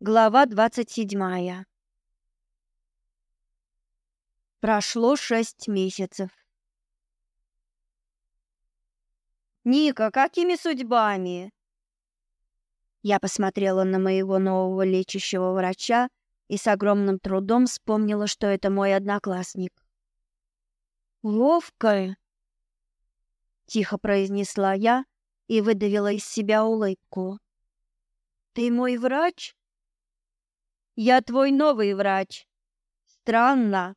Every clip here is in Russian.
Глава двадцать седьмая. Прошло шесть месяцев. Ника, какими судьбами? Я посмотрела на моего нового лечащего врача и с огромным трудом вспомнила, что это мой одноклассник. Вовка, тихо произнесла я и выдавила из себя улыбку. Ты мой врач? Я твой новый врач. Странно.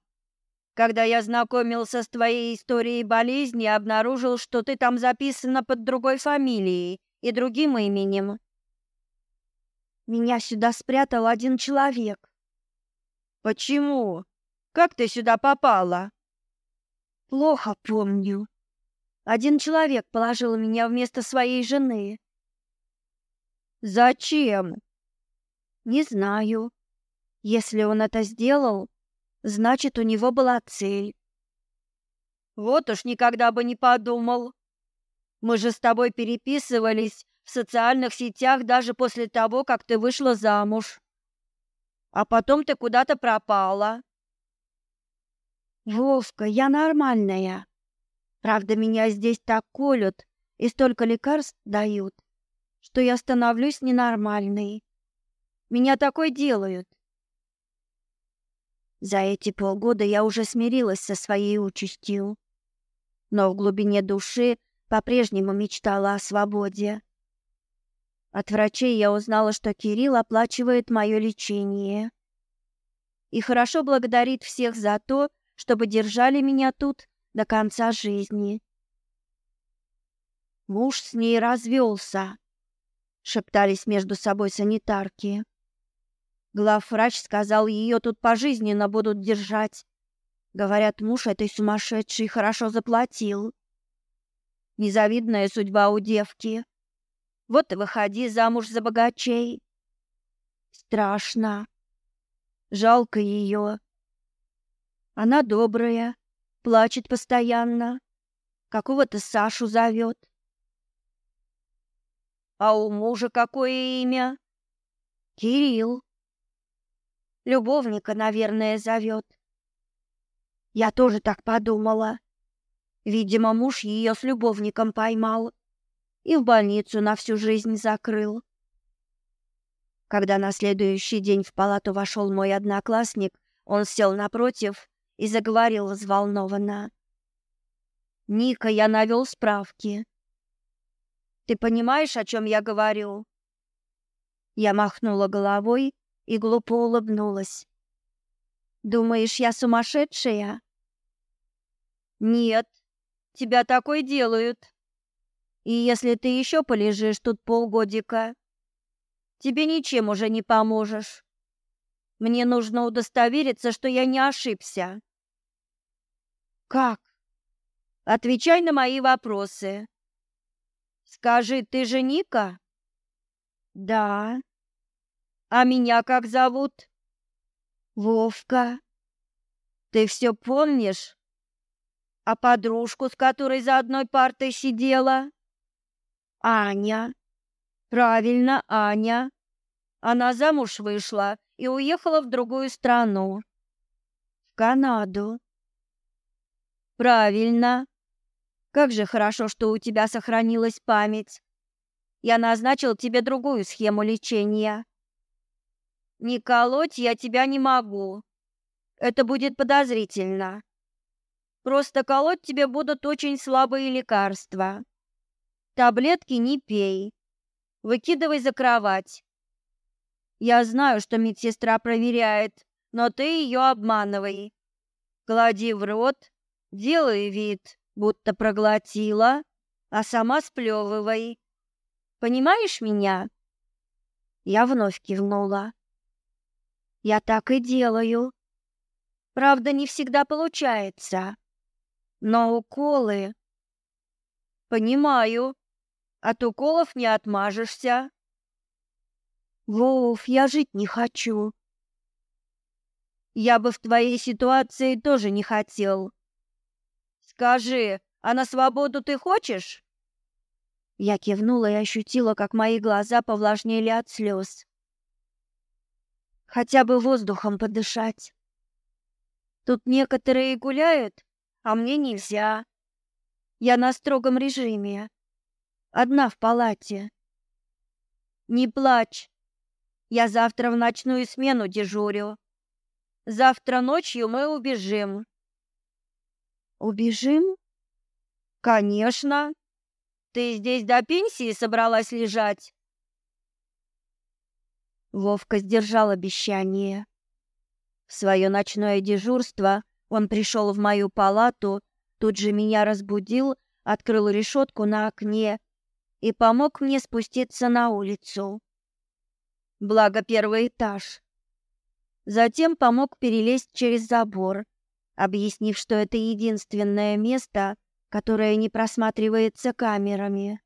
Когда я знакомился с твоей историей болезни, обнаружил, что ты там записана под другой фамилией и другим именем. Меня сюда спрятал один человек. Почему? Как ты сюда попала? Плохо помню. Один человек положил меня вместо своей жены. Зачем? Не знаю. Если он это сделал, значит, у него была цель. Вот уж никогда бы не подумал. Мы же с тобой переписывались в социальных сетях даже после того, как ты вышла замуж. А потом ты куда-то пропала. Вовка, я нормальная. Правда, меня здесь так колют и столько лекарств дают, что я становлюсь ненормальной. Меня такой делают. За эти полгода я уже смирилась со своей участью, но в глубине души по-прежнему мечтала о свободе. От врачей я узнала, что Кирилл оплачивает мое лечение и хорошо благодарит всех за то, чтобы держали меня тут до конца жизни. Муж с ней развелся, шептались между собой санитарки. Главврач сказал, ее тут пожизненно будут держать. Говорят, муж этой сумасшедшей хорошо заплатил. Незавидная судьба у девки. Вот и выходи замуж за богачей. Страшно. Жалко ее. Она добрая, плачет постоянно. Какого-то Сашу зовет. А у мужа какое имя? Кирилл. Любовника, наверное, зовет. Я тоже так подумала. Видимо, муж ее с любовником поймал и в больницу на всю жизнь закрыл. Когда на следующий день в палату вошел мой одноклассник, он сел напротив и заговорил взволнованно. «Ника, я навел справки. Ты понимаешь, о чем я говорю?» Я махнула головой и глупо улыбнулась. Думаешь, я сумасшедшая? Нет, тебя такой делают. И если ты еще полежишь тут полгодика, тебе ничем уже не поможешь. Мне нужно удостовериться, что я не ошибся. Как? Отвечай на мои вопросы. Скажи, ты же Ника? Да. А меня как зовут? Вовка. Ты все помнишь? А подружку, с которой за одной партой сидела? Аня. Правильно, Аня. Она замуж вышла и уехала в другую страну. В Канаду. Правильно. Как же хорошо, что у тебя сохранилась память. Я назначил тебе другую схему лечения. Не колоть я тебя не могу. Это будет подозрительно. Просто колоть тебе будут очень слабые лекарства. Таблетки не пей. Выкидывай за кровать. Я знаю, что медсестра проверяет, но ты ее обманывай. Клади в рот, делай вид, будто проглотила, а сама сплевывай. Понимаешь меня? Я вновь кивнула. Я так и делаю. Правда, не всегда получается. Но уколы... Понимаю. От уколов не отмажешься. Вов, я жить не хочу. Я бы в твоей ситуации тоже не хотел. Скажи, а на свободу ты хочешь? Я кивнула и ощутила, как мои глаза повлажнели от слез. Хотя бы воздухом подышать. Тут некоторые гуляют, а мне нельзя. Я на строгом режиме. Одна в палате. Не плачь. Я завтра в ночную смену дежурю. Завтра ночью мы убежим. Убежим? Конечно. Ты здесь до пенсии собралась лежать? Вовка сдержал обещание. В свое ночное дежурство он пришел в мою палату, тут же меня разбудил, открыл решетку на окне и помог мне спуститься на улицу. Благо первый этаж. Затем помог перелезть через забор, объяснив, что это единственное место, которое не просматривается камерами.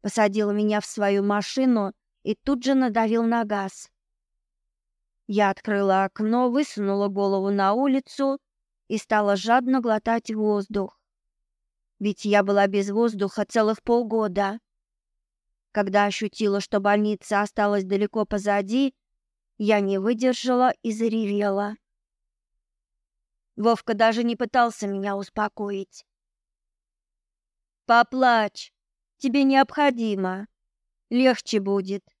Посадил меня в свою машину и тут же надавил на газ. Я открыла окно, высунула голову на улицу и стала жадно глотать воздух. Ведь я была без воздуха целых полгода. Когда ощутила, что больница осталась далеко позади, я не выдержала и заревела. Вовка даже не пытался меня успокоить. Поплачь, тебе необходимо. Легче будет.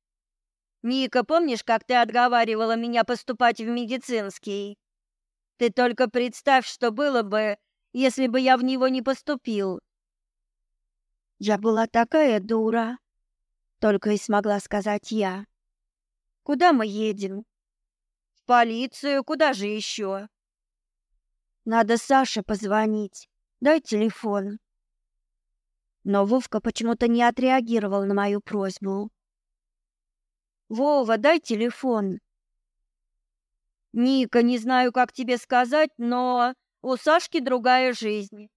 Ника, помнишь, как ты отговаривала меня поступать в медицинский? Ты только представь, что было бы, если бы я в него не поступил. Я была такая дура, только и смогла сказать я. Куда мы едем? В полицию, куда же еще? Надо Саше позвонить. Дай телефон. Но Вовка почему-то не отреагировал на мою просьбу. Вова, дай телефон. Ника, не знаю, как тебе сказать, но у Сашки другая жизнь.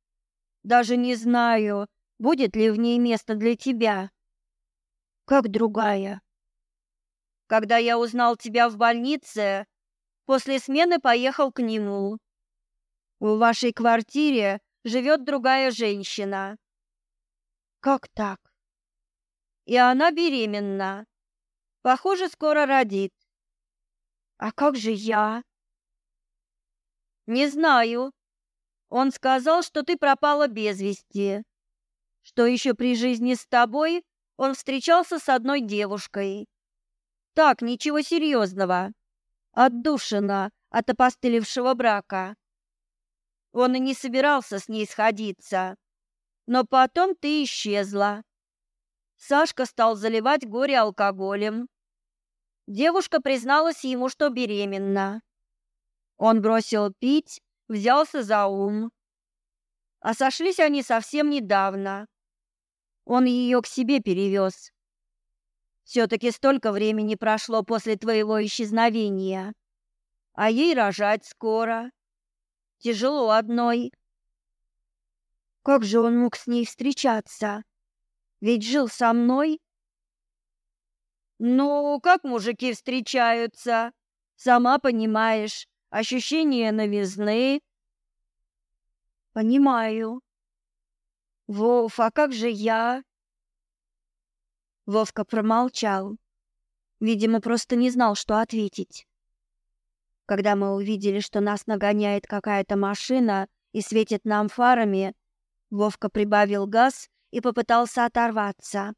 Даже не знаю, будет ли в ней место для тебя. Как другая? Когда я узнал тебя в больнице, после смены поехал к нему. В вашей квартире живет другая женщина. Как так? И она беременна. Похоже, скоро родит. А как же я? Не знаю. Он сказал, что ты пропала без вести. Что еще при жизни с тобой он встречался с одной девушкой. Так, ничего серьезного. Отдушина от опостылевшего брака. Он и не собирался с ней сходиться. Но потом ты исчезла. Сашка стал заливать горе алкоголем. Девушка призналась ему, что беременна. Он бросил пить, взялся за ум. А сошлись они совсем недавно. Он ее к себе перевез. Все-таки столько времени прошло после твоего исчезновения. А ей рожать скоро. Тяжело одной. Как же он мог с ней встречаться? Ведь жил со мной. Ну, как мужики встречаются? Сама понимаешь, ощущение новизны. Понимаю. Вов, а как же я? Вовка промолчал. Видимо, просто не знал, что ответить. Когда мы увидели, что нас нагоняет какая-то машина и светит нам фарами, Вовка прибавил газ и попытался оторваться.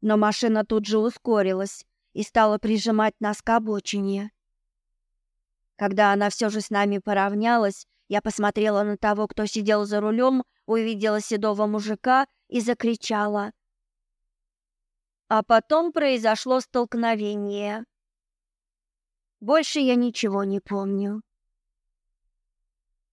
Но машина тут же ускорилась и стала прижимать нас к обочине. Когда она все же с нами поравнялась, я посмотрела на того, кто сидел за рулем, увидела седого мужика и закричала. А потом произошло столкновение. Больше я ничего не помню.